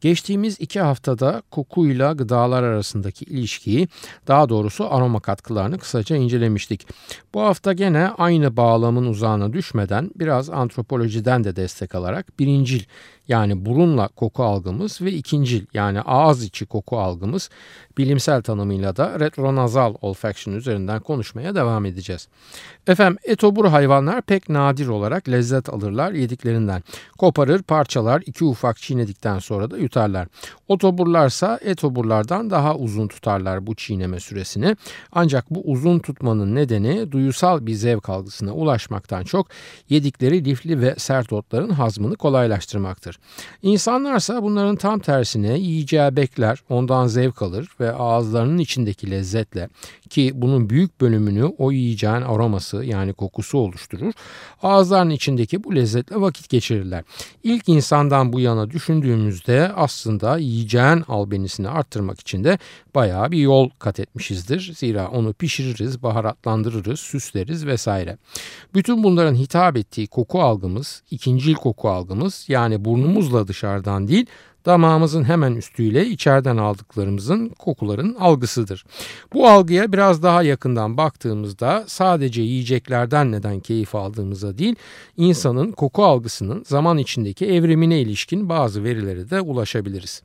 Geçtiğimiz iki haftada kokuyla gıdalar arasındaki ilişkiyi, daha doğrusu aroma katkılarını kısaca incelemiştik. Bu hafta gene aynı bağlamın uzağına düşmeden biraz antropolojiden de destek alarak birincil yani burunla koku algımız ve ikincil yani ağız içi koku algımız bilimsel tanımıyla da retronazal olfaction üzerinden konuşmaya devam edeceğiz. Efendim etobur hayvanlar pek nadir olarak lezzet alırlar yediklerinden. Koparır parçalar iki ufak çiğnedikten sonra da yutarlar. Otoburlarsa etoburlardan daha uzun tutarlar bu çiğneme süresini. Ancak bu uzun tutmanın nedeni duyusal bir zevk algısına ulaşmaktan çok yedikleri lifli ve sert otların hazmını kolaylaştırmaktır. İnsanlarsa bunların tam tersine yiyeceği bekler, ondan zevk alır ve ağızlarının içindeki lezzetle ki bunun büyük bölümünü o yiyeceğin aroması yani kokusu oluşturur. Ağızlarının içindeki bu lezzetle vakit geçirirler. İlk insandan bu yana düşündüğümüzde aslında yiyeceğin albenisini arttırmak için de bayağı bir yol kat etmişizdir. Zira onu pişiririz, baharatlandırırız, süsleriz vesaire. Bütün bunların hitap ettiği koku algımız, ikincil koku algımız yani burnumuzla dışarıdan değil damağımızın hemen üstüyle içeriden aldıklarımızın kokuların algısıdır. Bu algıya biraz daha yakından baktığımızda sadece yiyeceklerden neden keyif aldığımıza değil, insanın koku algısının zaman içindeki evrimine ilişkin bazı verilere de ulaşabiliriz.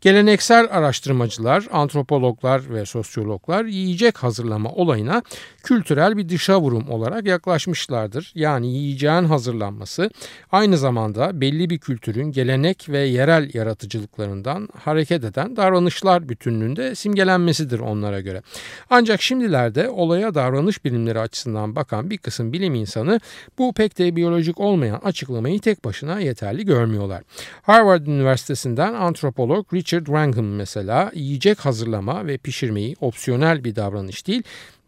Geleneksel araştırmacılar, antropologlar ve sosyologlar yiyecek hazırlama olayına kültürel bir dışa vurum olarak yaklaşmışlardır. Yani yiyeceğin hazırlanması aynı zamanda belli bir kültürün gelenek ve yerel yaratıcılıklarından hareket eden davranışlar bütünlüğünde simgelenmesidir onlara göre. Ancak şimdilerde olaya davranış bilimleri açısından bakan bir kısım bilim insanı bu pek de biyolojik olmayan açıklamayı tek başına yeterli görmüyorlar. Harvard Üniversitesi'nden antropolog Richard Wrangham mesela yiyecek hazırlama ve pişirmeyi opsiyonel bir davranış değil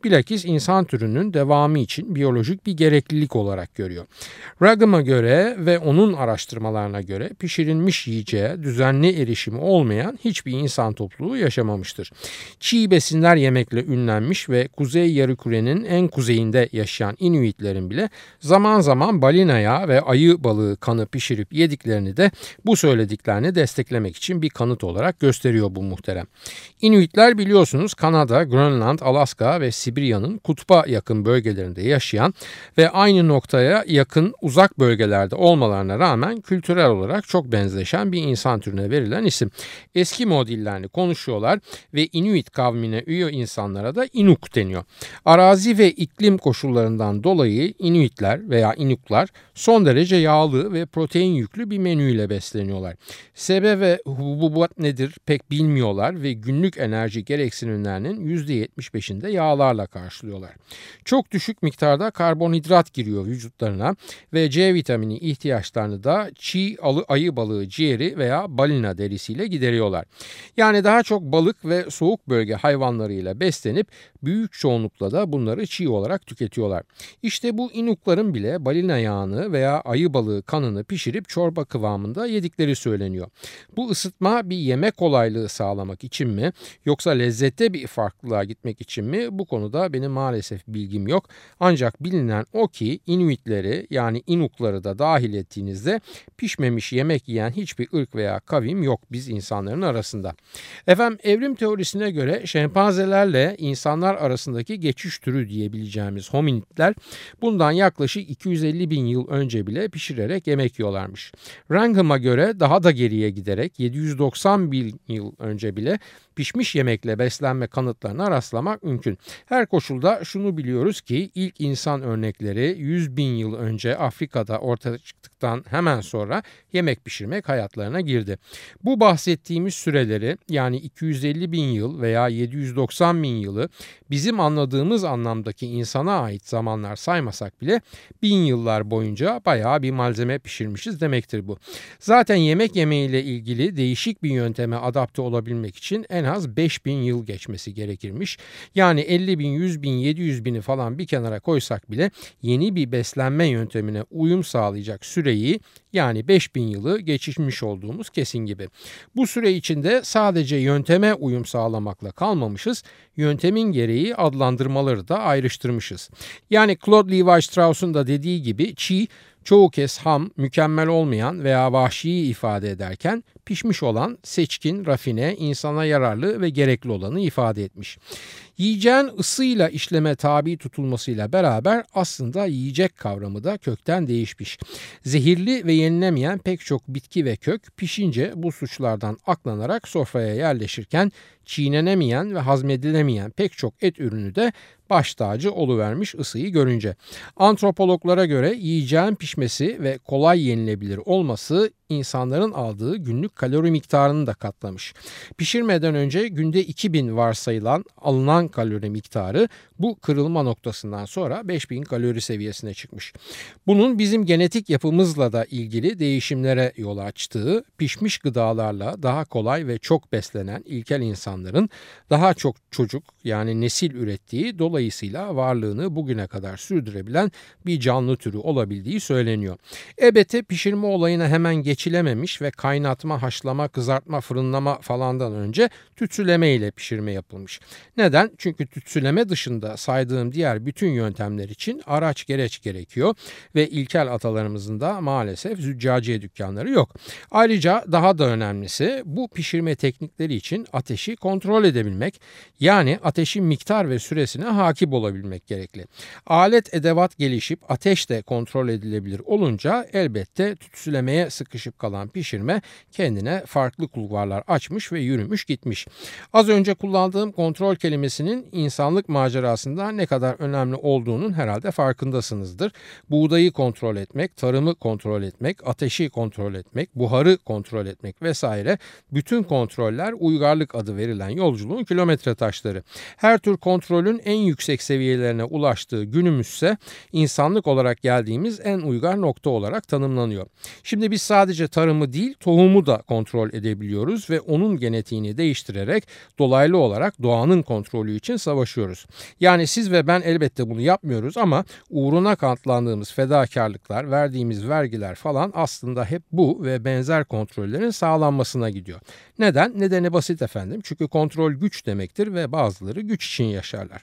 bilakis insan türünün devamı için biyolojik bir gereklilik olarak görüyor. Ragham'a göre ve onun araştırmalarına göre pişirilmiş yiyeceğe düzenli erişimi olmayan hiçbir insan topluluğu yaşamamıştır. Çiğ besinler yemekle ünlenmiş ve kuzey yarıkürenin en kuzeyinde yaşayan Inuitlerin bile zaman zaman balinaya ve ayı balığı kanı pişirip yediklerini de bu söylediklerini desteklemek için bir kanıt olarak gösteriyor bu muhterem. Inuitler biliyorsunuz Kanada, Grönland, Alaska ve Sibirya Sibirya'nın kutba yakın bölgelerinde yaşayan ve aynı noktaya yakın uzak bölgelerde olmalarına rağmen kültürel olarak çok benzeşen bir insan türüne verilen isim. Eskimo dillerini konuşuyorlar ve Inuit kavmine üye insanlara da Inuk deniyor. Arazi ve iklim koşullarından dolayı Inuitler veya Inuklar son derece yağlı ve protein yüklü bir menüyle besleniyorlar. Sebe ve hububat nedir pek bilmiyorlar ve günlük enerji gereksinimlerinin %75'inde yağlarla miktarla karşılıyorlar. Çok düşük miktarda karbonhidrat giriyor vücutlarına ve C vitamini ihtiyaçlarını da çiğ ayı balığı ciğeri veya balina derisiyle gideriyorlar. Yani daha çok balık ve soğuk bölge hayvanlarıyla beslenip büyük çoğunlukla da bunları çiğ olarak tüketiyorlar. İşte bu inukların bile balina yağını veya ayı balığı kanını pişirip çorba kıvamında yedikleri söyleniyor. Bu ısıtma bir yemek kolaylığı sağlamak için mi yoksa lezzette bir farklılığa gitmek için mi bu konuda konuda benim maalesef bilgim yok. Ancak bilinen o ki Inuitleri yani Inukları da dahil ettiğinizde pişmemiş yemek yiyen hiçbir ırk veya kavim yok biz insanların arasında. Efendim evrim teorisine göre şempanzelerle insanlar arasındaki geçiş türü diyebileceğimiz hominidler bundan yaklaşık 250 bin yıl önce bile pişirerek yemek yiyorlarmış. Wrangham'a göre daha da geriye giderek 790 bin yıl önce bile pişmiş yemekle beslenme kanıtlarına rastlamak mümkün. Her koşulda şunu biliyoruz ki ilk insan örnekleri 100 bin yıl önce Afrika'da ortaya çıktıktan hemen sonra yemek pişirmek hayatlarına girdi. Bu bahsettiğimiz süreleri yani 250 bin yıl veya 790 bin yılı bizim anladığımız anlamdaki insana ait zamanlar saymasak bile bin yıllar boyunca bayağı bir malzeme pişirmişiz demektir bu. Zaten yemek yemeğiyle ilgili değişik bir yönteme adapte olabilmek için en az 5000 yıl geçmesi gerekirmiş. Yani 50 bin, 100 bin, 700 bini falan bir kenara koysak bile yeni bir beslenme yöntemine uyum sağlayacak süreyi yani 5000 yılı geçirmiş olduğumuz kesin gibi. Bu süre içinde sadece yönteme uyum sağlamakla kalmamışız, yöntemin gereği adlandırmaları da ayrıştırmışız. Yani Claude Levi-Strauss'un da dediği gibi çiğ çoğu kez ham, mükemmel olmayan veya vahşiyi ifade ederken pişmiş olan, seçkin, rafine, insana yararlı ve gerekli olanı ifade etmiş. Yiyeceğin ısıyla işleme tabi tutulmasıyla beraber aslında yiyecek kavramı da kökten değişmiş. Zehirli ve yenilemeyen pek çok bitki ve kök pişince bu suçlardan aklanarak sofraya yerleşirken çiğnenemeyen ve hazmedilemeyen pek çok et ürünü de baş tacı oluvermiş ısıyı görünce. Antropologlara göre yiyeceğin pişmesi ve kolay yenilebilir olması insanların aldığı günlük kalori miktarını da katlamış. Pişirmeden önce günde 2000 varsayılan alınan kalori miktarı bu kırılma noktasından sonra 5000 kalori seviyesine çıkmış. Bunun bizim genetik yapımızla da ilgili değişimlere yol açtığı, pişmiş gıdalarla daha kolay ve çok beslenen ilkel insanların daha çok çocuk yani nesil ürettiği dolayısıyla varlığını bugüne kadar sürdürebilen bir canlı türü olabildiği söyleniyor. Ebete pişirme olayına hemen geçilememiş ve kaynatma, haşlama, kızartma, fırınlama falandan önce tütsüleme ile pişirme yapılmış. Neden? Çünkü tütsüleme dışında saydığım diğer bütün yöntemler için araç gereç gerekiyor ve ilkel atalarımızın da maalesef züccaciye dükkanları yok. Ayrıca daha da önemlisi bu pişirme teknikleri için ateşi kontrol edebilmek yani ateşin miktar ve süresine hakim olabilmek gerekli. Alet edevat gelişip ateş de kontrol edilebilir olunca elbette tütsülemeye sıkışıp kalan pişirme kendine farklı kulvarlar açmış ve yürümüş gitmiş. Az önce kullandığım kontrol kelimesinin insanlık macerasında ne kadar önemli olduğunun herhalde farkındasınızdır. Buğdayı kontrol etmek, tarımı kontrol etmek, ateşi kontrol etmek, buharı kontrol etmek vesaire bütün kontroller uygarlık adı verilen yolculuğun kilometre taşları. Her tür kontrolün en yüksek seviyelerine ulaştığı günümüzse insanlık olarak geldiğimiz en uygar nokta olarak tanımlanıyor. Şimdi biz sadece tarımı değil tohumu da kontrol edebiliyoruz ve onun genetiğini değiştirerek dolaylı olarak doğanın kontrolü için savaşıyoruz. Yani siz ve ben elbette bunu yapmıyoruz ama uğruna katlandığımız fedakarlıklar, verdiğimiz vergiler falan aslında hep bu ve benzer kontrollerin sağlanmasına gidiyor. Neden? Nedeni basit efendim. Çünkü kontrol güç demektir ve bazıları güç için yaşarlar.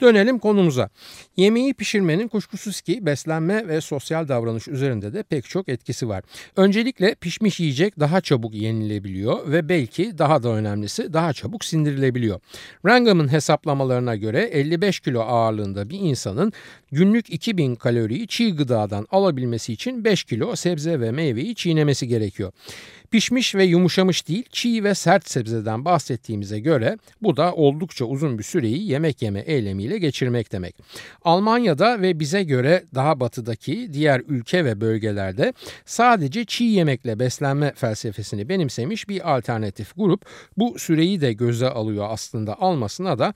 Dönelim konumuza. Yemeği pişirmenin kuşkusuz ki beslenme ve sosyal davranış üzerinde de pek çok etkisi var. Öncelikle pişmiş yiyecek daha çabuk yenilebiliyor ve belki daha da önemlisi daha çabuk sindirilebiliyor. Wrangham'ın hesaplamalarına göre 55 kilo ağırlığında bir insanın günlük 2000 kaloriyi çiğ gıdadan alabilmesi için 5 kilo sebze ve meyveyi çiğnemesi gerekiyor. Pişmiş ve yumuşamış değil, çiğ ve sert sebzeden bahsettiğimize göre bu da oldukça uzun bir süreyi yemek yeme eylemiyle geçirmek demek. Almanya'da ve bize göre daha batıdaki diğer ülke ve bölgelerde sadece çiğ yemekle beslenme felsefesini benimsemiş bir alternatif grup bu süreyi de göze alıyor aslında almasına da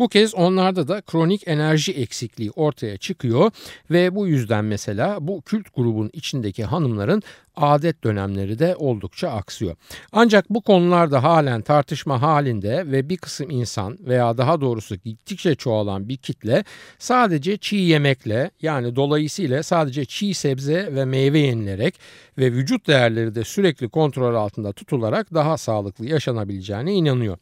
bu kez onlarda da kronik enerji eksikliği ortaya çıkıyor ve bu yüzden mesela bu kült grubun içindeki hanımların adet dönemleri de oldukça aksıyor. Ancak bu konularda halen tartışma halinde ve bir kısım insan veya daha doğrusu gittikçe çoğalan bir kitle sadece çiğ yemekle yani dolayısıyla sadece çiğ sebze ve meyve yenilerek ve vücut değerleri de sürekli kontrol altında tutularak daha sağlıklı yaşanabileceğine inanıyor.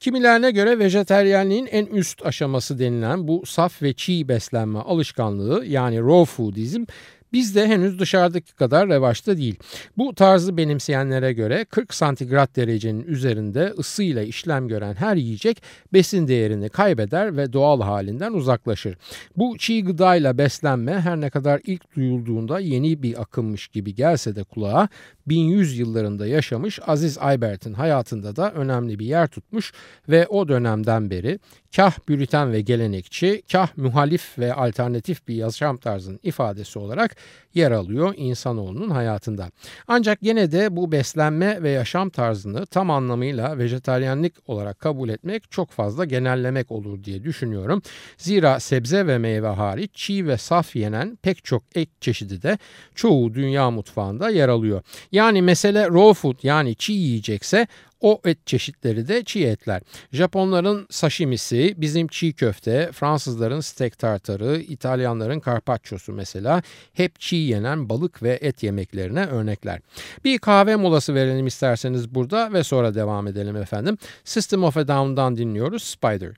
Kimilerine göre vejeteryenliğin en üst aşaması denilen bu saf ve çiğ beslenme alışkanlığı yani raw foodizm Bizde henüz dışarıdaki kadar revaçta değil. Bu tarzı benimseyenlere göre 40 santigrat derecenin üzerinde ısıyla işlem gören her yiyecek besin değerini kaybeder ve doğal halinden uzaklaşır. Bu çiğ gıdayla beslenme her ne kadar ilk duyulduğunda yeni bir akımmış gibi gelse de kulağa 1100 yıllarında yaşamış Aziz Aybert'in hayatında da önemli bir yer tutmuş ve o dönemden beri kah büriten ve gelenekçi, kah muhalif ve alternatif bir yaşam tarzının ifadesi olarak yer alıyor insanoğlunun hayatında. Ancak yine de bu beslenme ve yaşam tarzını tam anlamıyla vejetaryenlik olarak kabul etmek çok fazla genellemek olur diye düşünüyorum. Zira sebze ve meyve hariç çiğ ve saf yenen pek çok et çeşidi de çoğu dünya mutfağında yer alıyor. Yani mesele raw food yani çiğ yiyecekse O et çeşitleri de çiğ etler. Japonların sashimisi, bizim çiğ köfte, Fransızların steak tartarı, İtalyanların carpaccio'su mesela hep çiğ yenen balık ve et yemeklerine örnekler. Bir kahve molası verelim isterseniz burada ve sonra devam edelim efendim. System of a Down'dan dinliyoruz Spider.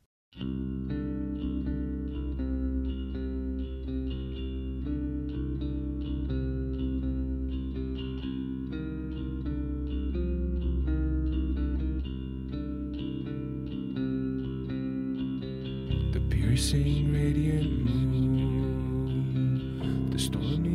Piercing radiant moon, the storming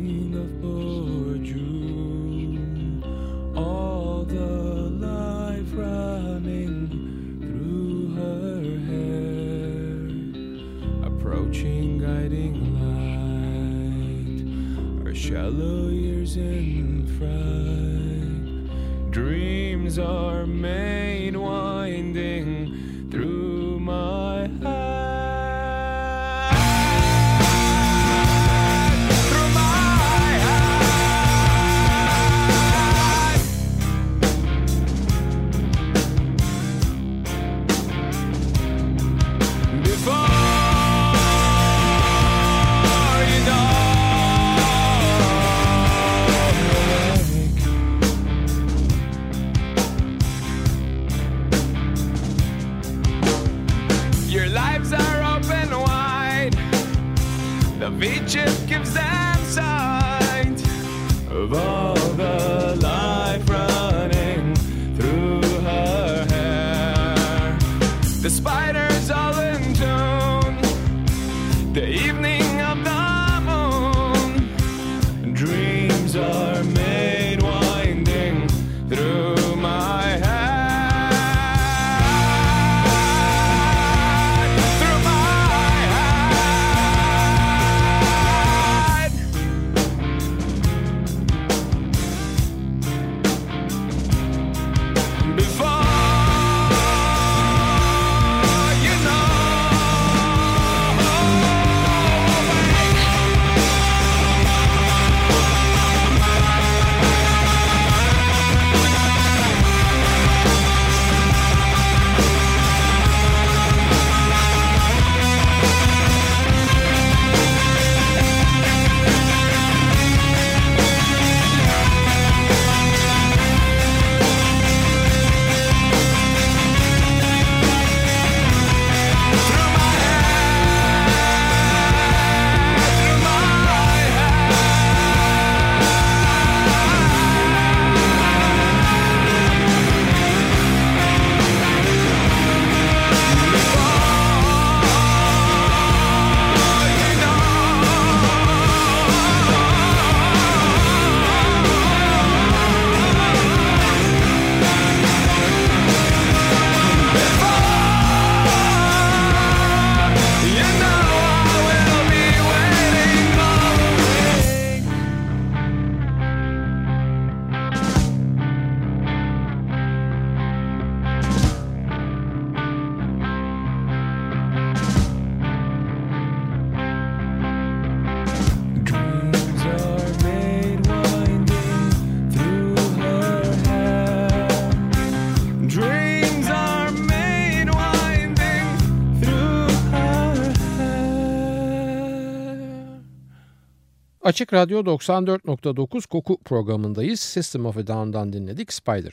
the Wiecie, gives zemsać? Wo Açık Radyo 94.9 Koku programındayız. System of a Down'dan dinledik Spider.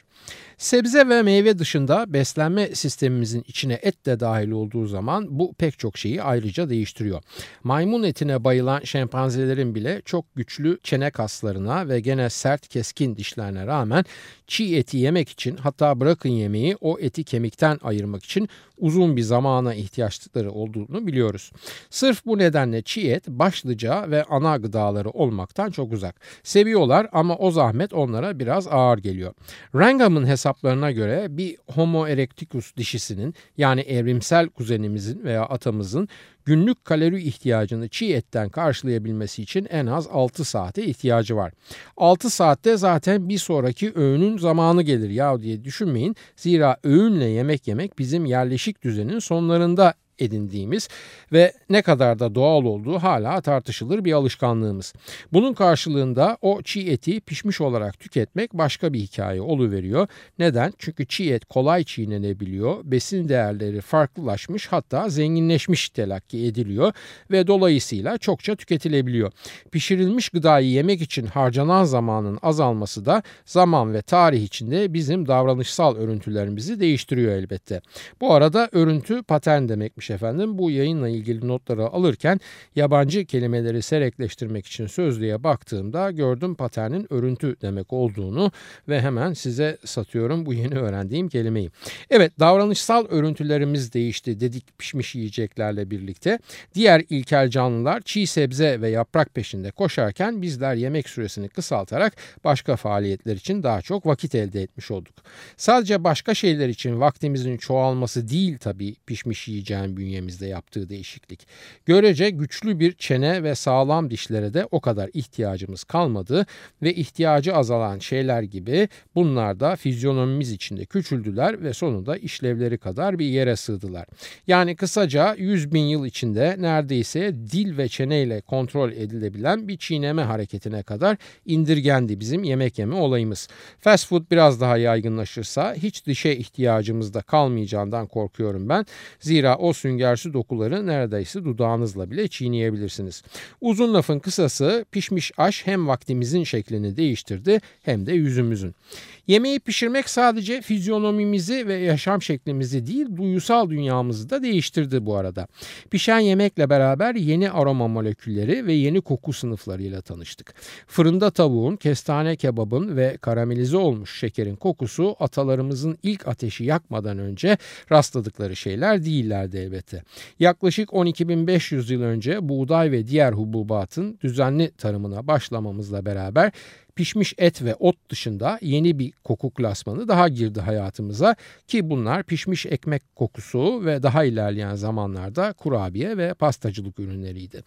Sebze ve meyve dışında beslenme sistemimizin içine et de dahil olduğu zaman bu pek çok şeyi ayrıca değiştiriyor. Maymun etine bayılan şempanzelerin bile çok güçlü çene kaslarına ve gene sert keskin dişlerine rağmen çiğ eti yemek için hatta bırakın yemeği o eti kemikten ayırmak için uzun bir zamana ihtiyaçları olduğunu biliyoruz. Sırf bu nedenle çiğ et başlıca ve ana gıdaları olmaktan çok uzak. Seviyorlar ama o zahmet onlara biraz ağır geliyor. Wrangham'ın hesaplarına göre bir Homo erecticus dişisinin yani evrimsel kuzenimizin veya atamızın günlük kalori ihtiyacını çiğ etten karşılayabilmesi için en az 6 saate ihtiyacı var. 6 saatte zaten bir sonraki öğünün zamanı gelir ya diye düşünmeyin. Zira öğünle yemek yemek bizim yerleşik düzenin sonlarında edindiğimiz ve ne kadar da doğal olduğu hala tartışılır bir alışkanlığımız. Bunun karşılığında o çiğ eti pişmiş olarak tüketmek başka bir hikaye oluveriyor. Neden? Çünkü çiğ et kolay çiğnenebiliyor, besin değerleri farklılaşmış hatta zenginleşmiş telakki ediliyor ve dolayısıyla çokça tüketilebiliyor. Pişirilmiş gıdayı yemek için harcanan zamanın azalması da zaman ve tarih içinde bizim davranışsal örüntülerimizi değiştiriyor elbette. Bu arada örüntü patern demekmiş efendim. Bu yayınla ilgili notları alırken yabancı kelimeleri serekleştirmek için sözlüğe baktığımda gördüm paternin örüntü demek olduğunu ve hemen size satıyorum bu yeni öğrendiğim kelimeyi. Evet davranışsal örüntülerimiz değişti dedik pişmiş yiyeceklerle birlikte. Diğer ilkel canlılar çiğ sebze ve yaprak peşinde koşarken bizler yemek süresini kısaltarak başka faaliyetler için daha çok vakit elde etmiş olduk. Sadece başka şeyler için vaktimizin çoğalması değil tabii pişmiş yiyeceğin bünyemizde yaptığı değişiklik. Görece güçlü bir çene ve sağlam dişlere de o kadar ihtiyacımız kalmadı ve ihtiyacı azalan şeyler gibi bunlar da fizyonomimiz içinde küçüldüler ve sonunda işlevleri kadar bir yere sığdılar. Yani kısaca 100 bin yıl içinde neredeyse dil ve çeneyle kontrol edilebilen bir çiğneme hareketine kadar indirgendi bizim yemek yeme olayımız. Fast food biraz daha yaygınlaşırsa hiç dişe ihtiyacımız da kalmayacağından korkuyorum ben. Zira o süngersi dokuları neredeyse dudağınızla bile çiğneyebilirsiniz. Uzun lafın kısası pişmiş aş hem vaktimizin şeklini değiştirdi hem de yüzümüzün. Yemeği pişirmek sadece fizyonomimizi ve yaşam şeklimizi değil duyusal dünyamızı da değiştirdi bu arada. Pişen yemekle beraber yeni aroma molekülleri ve yeni koku sınıflarıyla tanıştık. Fırında tavuğun, kestane kebabın ve karamelize olmuş şekerin kokusu atalarımızın ilk ateşi yakmadan önce rastladıkları şeyler değillerdi elbette. Yaklaşık 12.500 yıl önce buğday ve diğer hububatın düzenli tarımına başlamamızla beraber pişmiş et ve ot dışında yeni bir koku klasmanı daha girdi hayatımıza ki bunlar pişmiş ekmek kokusu ve daha ilerleyen zamanlarda kurabiye ve pastacılık ürünleriydi.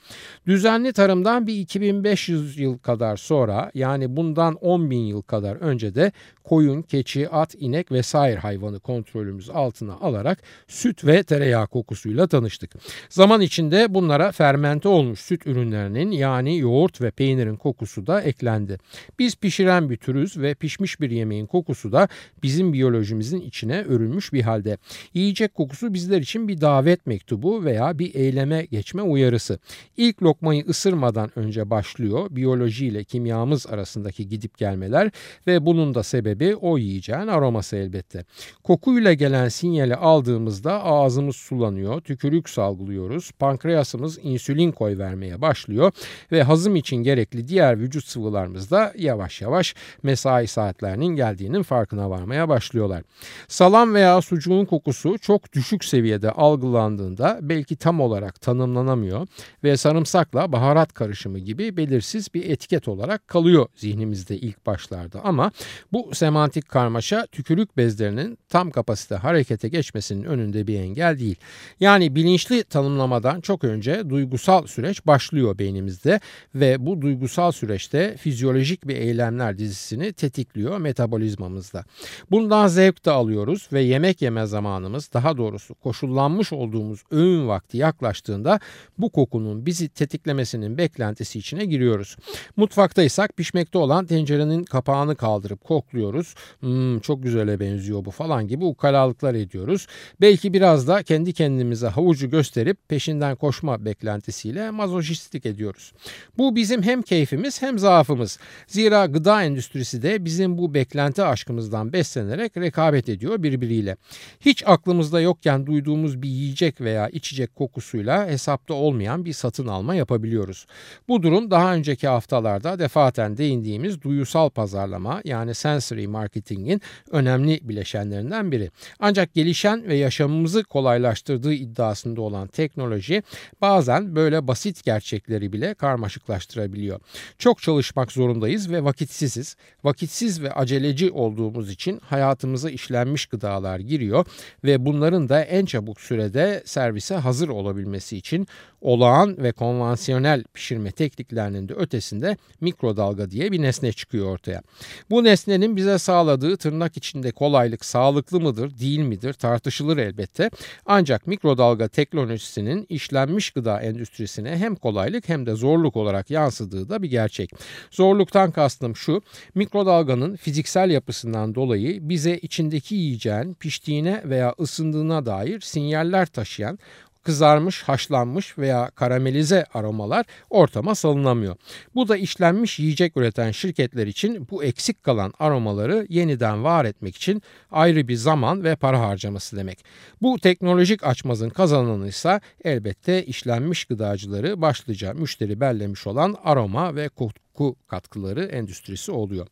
Düzenli tarımdan bir 2500 yıl kadar sonra yani bundan 10 bin yıl kadar önce de koyun, keçi, at, inek vesaire hayvanı kontrolümüz altına alarak süt ve tereyağı kokusuyla tanıştık. Zaman içinde bunlara fermente olmuş süt ürünlerinin yani yoğurt ve peynirin kokusu da eklendi. Biz pişiren bir türüz ve pişmiş bir yemeğin kokusu da bizim biyolojimizin içine örülmüş bir halde. Yiyecek kokusu bizler için bir davet mektubu veya bir eyleme geçme uyarısı. İlk lokmayı ısırmadan önce başlıyor biyoloji ile kimyamız arasındaki gidip gelmeler ve bunun da sebebi o yiyeceğin aroması elbette. Kokuyla gelen sinyali aldığımızda ağzımız sulanıyor, tükürük salgılıyoruz, pankreasımız insülin koy vermeye başlıyor ve hazım için gerekli diğer vücut sıvılarımız da yavaş yavaş mesai saatlerinin geldiğinin farkına varmaya başlıyorlar. Salam veya sucuğun kokusu çok düşük seviyede algılandığında belki tam olarak tanımlanamıyor ve sarımsakla baharat karışımı gibi belirsiz bir etiket olarak kalıyor zihnimizde ilk başlarda ama bu semantik karmaşa tükürük bezlerinin tam kapasite harekete geçmesinin önünde bir engel değil. Yani bilinçli tanımlamadan çok önce duygusal süreç başlıyor beynimizde ve bu duygusal süreçte fizyolojik bir eylemler dizisini tetikliyor metabolizmamızda. Bundan zevk de alıyoruz ve yemek yeme zamanımız daha doğrusu koşullanmış olduğumuz öğün vakti yaklaştığında bu kokunun bizi tetiklemesinin beklentisi içine giriyoruz. Mutfaktaysak pişmekte olan tencerenin kapağını kaldırıp kokluyoruz. Hmm, çok güzele benziyor bu falan gibi ukalalıklar ediyoruz. Belki biraz da kendi kendimize havucu gösterip peşinden koşma beklentisiyle mazoşistlik ediyoruz. Bu bizim hem keyfimiz hem zaafımız. Zira gıda endüstrisi de bizim bu beklenti aşkımızdan beslenerek rekabet ediyor birbiriyle. Hiç aklımızda yokken duyduğumuz bir yiyecek veya içecek kokusuyla hesapta olmayan bir satın alma yapabiliyoruz. Bu durum daha önceki haftalarda defaten değindiğimiz duyusal pazarlama yani sensory marketingin önemli bileşenlerinden biri. Ancak gelişen ve yaşamımızı kolaylaştırdığı iddiasında olan teknoloji bazen böyle basit gerçekleri bile karmaşıklaştırabiliyor. Çok çalışmak zorundayız ve vakitsiziz. Vakitsiz ve aceleci olduğumuz için hayatımıza işlenmiş gıdalar giriyor ve bunların da en çabuk sürede servise hazır olabilmesi için olağan ve konvansiyonel pişirme tekniklerinin de ötesinde mikrodalga diye bir nesne çıkıyor ortaya. Bu nesnenin bize sağladığı tırnak içinde kolaylık sağlıklı mıdır değil midir tartışılır elbette. Ancak mikrodalga teknolojisinin işlenmiş gıda endüstrisine hem kolaylık hem de zorluk olarak yansıdığı da bir gerçek. Zorluktan kastım şu mikrodalganın fiziksel yapısından dolayı bize içindeki yiyeceğin piştiğine veya ısındığına dair sinyaller taşıyan kızarmış, haşlanmış veya karamelize aromalar ortama salınamıyor. Bu da işlenmiş yiyecek üreten şirketler için bu eksik kalan aromaları yeniden var etmek için ayrı bir zaman ve para harcaması demek. Bu teknolojik açmazın kazananı ise elbette işlenmiş gıdacıları başlıca müşteri bellemiş olan aroma ve koku katkıları endüstrisi oluyor.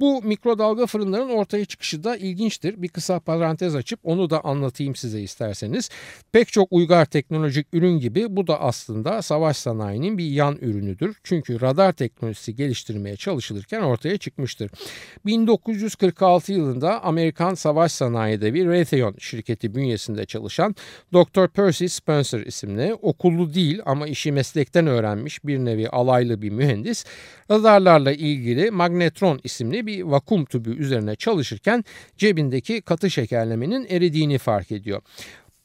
Bu mikrodalga fırınların ortaya çıkışı da ilginçtir. Bir kısa parantez açıp onu da anlatayım size isterseniz. Pek çok uygar teknolojik ürün gibi bu da aslında savaş sanayinin bir yan ürünüdür. Çünkü radar teknolojisi geliştirmeye çalışılırken ortaya çıkmıştır. 1946 yılında Amerikan savaş sanayi devi Raytheon şirketi bünyesinde çalışan Dr. Percy Spencer isimli okullu değil ama işi meslekten öğrenmiş bir nevi alaylı bir mühendis radarlarla ilgili magnetron isimli bir vakum tübü üzerine çalışırken cebindeki katı şekerlemenin eridiğini fark ediyor.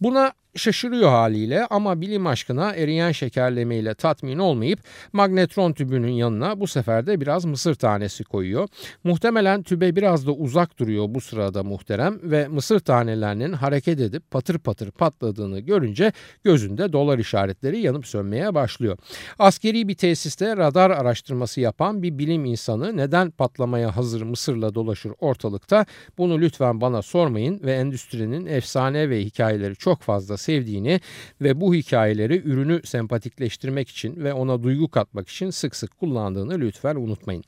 Buna şaşırıyor haliyle ama bilim aşkına eriyen şekerlemeyle tatmin olmayıp magnetron tübünün yanına bu sefer de biraz mısır tanesi koyuyor. Muhtemelen tübe biraz da uzak duruyor bu sırada muhterem ve mısır tanelerinin hareket edip patır patır patladığını görünce gözünde dolar işaretleri yanıp sönmeye başlıyor. Askeri bir tesiste radar araştırması yapan bir bilim insanı neden patlamaya hazır mısırla dolaşır ortalıkta bunu lütfen bana sormayın ve endüstrinin efsane ve hikayeleri çok fazla sevdiğini ve bu hikayeleri ürünü sempatikleştirmek için ve ona duygu katmak için sık sık kullandığını lütfen unutmayın.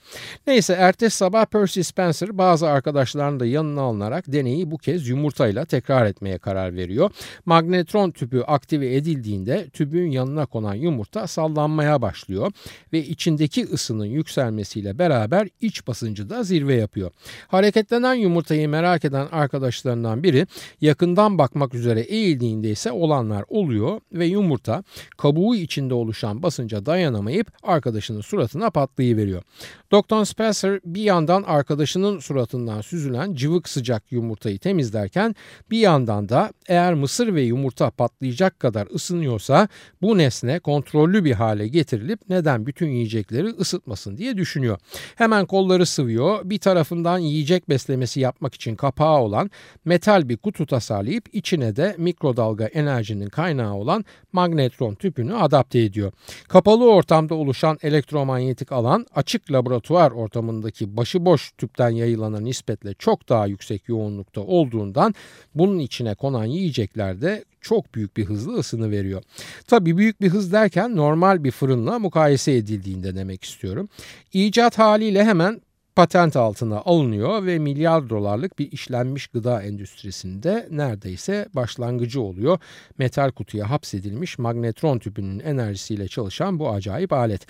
Neyse ertesi sabah Percy Spencer bazı arkadaşlarını da yanına alınarak deneyi bu kez yumurtayla tekrar etmeye karar veriyor. Magnetron tüpü aktive edildiğinde tübün yanına konan yumurta sallanmaya başlıyor ve içindeki ısının yükselmesiyle beraber iç basıncı da zirve yapıyor. Hareketlenen yumurtayı merak eden arkadaşlarından biri yakından bakmak üzere eğildiğinde ise olanlar oluyor ve yumurta kabuğu içinde oluşan basınca dayanamayıp arkadaşının suratına patlayıveriyor. Doktor Spencer bir yandan arkadaşının suratından süzülen cıvık sıcak yumurtayı temizlerken bir yandan da eğer mısır ve yumurta patlayacak kadar ısınıyorsa bu nesne kontrollü bir hale getirilip neden bütün yiyecekleri ısıtmasın diye düşünüyor. Hemen kolları sıvıyor bir tarafından yiyecek beslemesi yapmak için kapağı olan metal bir kutu tasarlayıp içine de mikrodalga enerjinin kaynağı olan magnetron tüpünü adapte ediyor. Kapalı ortamda oluşan elektromanyetik alan açık laboratuvar ortamındaki başıboş tüpten yayılana nispetle çok daha yüksek yoğunlukta olduğundan bunun içine konan yiyecekler de çok büyük bir hızla ısını veriyor. Tabii büyük bir hız derken normal bir fırınla mukayese edildiğinde demek istiyorum. İcat haliyle hemen patent altına alınıyor ve milyar dolarlık bir işlenmiş gıda endüstrisinde neredeyse başlangıcı oluyor. Metal kutuya hapsedilmiş magnetron tüpünün enerjisiyle çalışan bu acayip alet.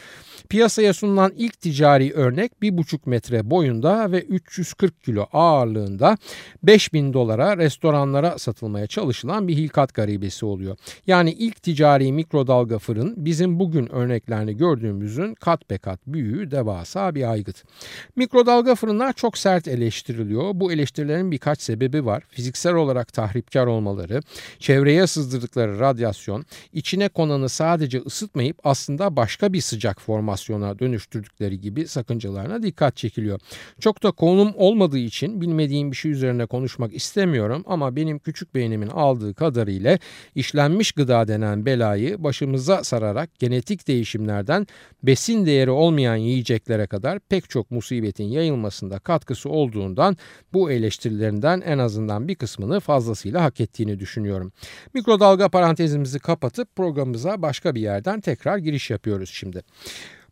Piyasaya sunulan ilk ticari örnek 1,5 metre boyunda ve 340 kilo ağırlığında 5000 dolara restoranlara satılmaya çalışılan bir hilkat garibesi oluyor. Yani ilk ticari mikrodalga fırın bizim bugün örneklerini gördüğümüzün kat be kat büyüğü devasa bir aygıt. Mikrodalga fırınlar çok sert eleştiriliyor. Bu eleştirilerin birkaç sebebi var. Fiziksel olarak tahripkar olmaları, çevreye sızdırdıkları radyasyon, içine konanı sadece ısıtmayıp aslında başka bir sıcak formasyona dönüştürdükleri gibi sakıncalarına dikkat çekiliyor. Çok da konum olmadığı için bilmediğim bir şey üzerine konuşmak istemiyorum ama benim küçük beynimin aldığı kadarıyla işlenmiş gıda denen belayı başımıza sararak genetik değişimlerden besin değeri olmayan yiyeceklere kadar pek çok musibetin siyasetin yayılmasında katkısı olduğundan bu eleştirilerinden en azından bir kısmını fazlasıyla hak ettiğini düşünüyorum. Mikrodalga parantezimizi kapatıp programımıza başka bir yerden tekrar giriş yapıyoruz şimdi.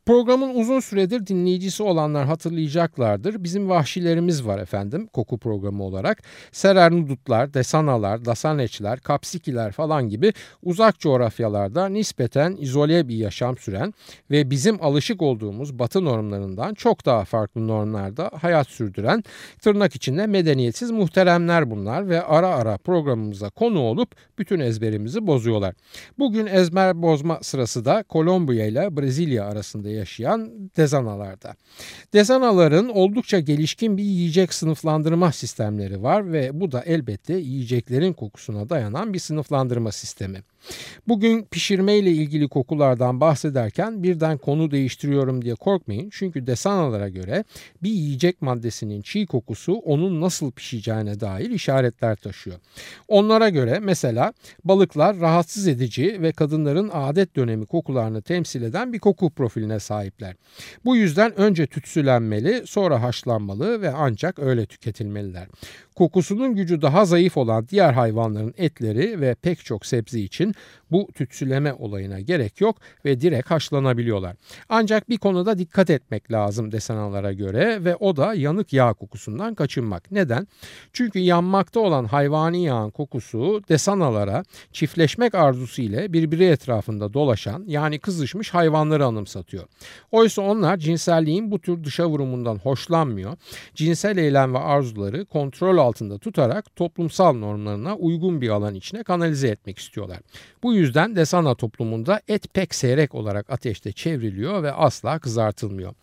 Programın uzun süredir dinleyicisi olanlar hatırlayacaklardır. Bizim vahşilerimiz var efendim koku programı olarak. Serernudutlar, desanalar, dasaneçler, kapsikiler falan gibi uzak coğrafyalarda nispeten izole bir yaşam süren ve bizim alışık olduğumuz batı normlarından çok daha farklı normlarda hayat sürdüren tırnak içinde medeniyetsiz muhteremler bunlar ve ara ara programımıza konu olup bütün ezberimizi bozuyorlar. Bugün ezber bozma sırası da Kolombiya ile Brezilya arasında yaşayan dezanalarda. Dezanaların oldukça gelişkin bir yiyecek sınıflandırma sistemleri var ve bu da elbette yiyeceklerin kokusuna dayanan bir sınıflandırma sistemi. Bugün pişirme ile ilgili kokulardan bahsederken birden konu değiştiriyorum diye korkmayın. Çünkü desanalara göre bir yiyecek maddesinin çiğ kokusu onun nasıl pişeceğine dair işaretler taşıyor. Onlara göre mesela balıklar rahatsız edici ve kadınların adet dönemi kokularını temsil eden bir koku profiline sahipler. Bu yüzden önce tütsülenmeli, sonra haşlanmalı ve ancak öyle tüketilmeliler. Kokusunun gücü daha zayıf olan diğer hayvanların etleri ve pek çok sebze için bu tütsüleme olayına gerek yok ve direkt haşlanabiliyorlar. Ancak bir konuda dikkat etmek lazım desenalara göre ve o da yanık yağ kokusundan kaçınmak. Neden? Çünkü yanmakta olan hayvani yağın kokusu desanalara çiftleşmek arzusu ile birbiri etrafında dolaşan yani kızışmış hayvanları anımsatıyor. Oysa onlar cinselliğin bu tür dışa vurumundan hoşlanmıyor. Cinsel eylem ve arzuları kontrol altında tutarak toplumsal normlarına uygun bir alan içine kanalize etmek istiyorlar. Bu yüzden Desana toplumunda et pek seyrek olarak ateşte çevriliyor ve asla kızartılmıyor.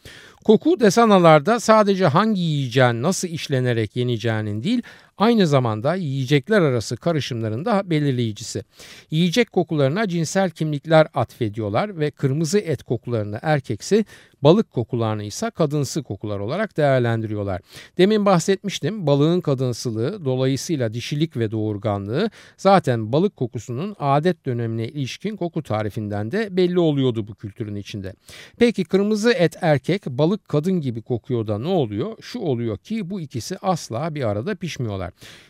Koku desanalarda sadece hangi yiyeceğin nasıl işlenerek yeneceğinin değil aynı zamanda yiyecekler arası karışımların da belirleyicisi. Yiyecek kokularına cinsel kimlikler atfediyorlar ve kırmızı et kokularını erkeksi, balık kokularını ise kadınsı kokular olarak değerlendiriyorlar. Demin bahsetmiştim balığın kadınsılığı dolayısıyla dişilik ve doğurganlığı zaten balık kokusunun adet dönemine ilişkin koku tarifinden de belli oluyordu bu kültürün içinde. Peki kırmızı et erkek balık kadın gibi kokuyor da ne oluyor? Şu oluyor ki bu ikisi asla bir arada pişmiyorlar.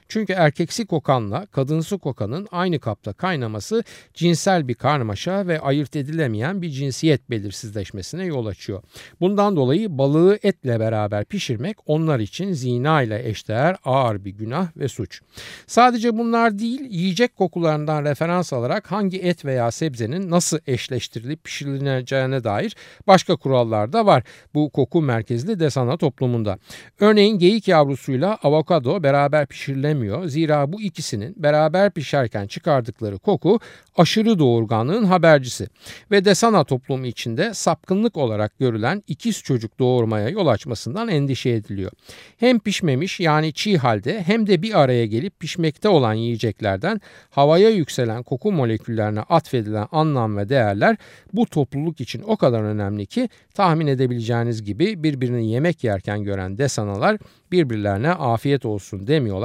Çünkü erkeksi kokanla kadınsı kokanın aynı kapta kaynaması cinsel bir karmaşa ve ayırt edilemeyen bir cinsiyet belirsizleşmesine yol açıyor. Bundan dolayı balığı etle beraber pişirmek onlar için zina ile eşdeğer ağır bir günah ve suç. Sadece bunlar değil yiyecek kokularından referans alarak hangi et veya sebzenin nasıl eşleştirilip pişirileceğine dair başka kurallar da var bu koku merkezli desana toplumunda. Örneğin geyik yavrusuyla avokado beraber pişirilemiyor. Zira bu ikisinin beraber pişerken çıkardıkları koku aşırı doğurganlığın habercisi. Ve desana toplumu içinde sapkınlık olarak görülen ikiz çocuk doğurmaya yol açmasından endişe ediliyor. Hem pişmemiş yani çiğ halde hem de bir araya gelip pişmekte olan yiyeceklerden havaya yükselen koku moleküllerine atfedilen anlam ve değerler bu topluluk için o kadar önemli ki tahmin edebileceğiniz gibi birbirini yemek yerken gören desanalar birbirlerine afiyet olsun demiyorlar.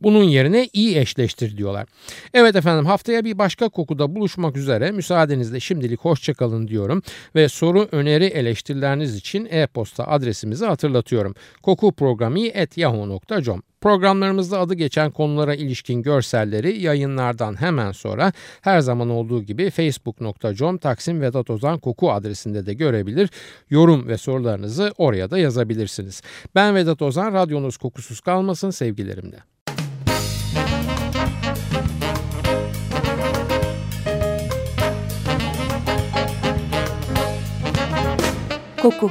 Bunun yerine iyi eşleştir diyorlar. Evet efendim haftaya bir başka kokuda buluşmak üzere. Müsaadenizle şimdilik hoşçakalın diyorum ve soru, öneri, eleştirileriniz için e-posta adresimizi hatırlatıyorum. kokuprogrami.yahoo.com Programlarımızda adı geçen konulara ilişkin görselleri yayınlardan hemen sonra her zaman olduğu gibi facebook.com Taksim Vedat Ozan Koku adresinde de görebilir. Yorum ve sorularınızı oraya da yazabilirsiniz. Ben Vedat Ozan, radyonuz kokusuz kalmasın sevgilerimle. Koku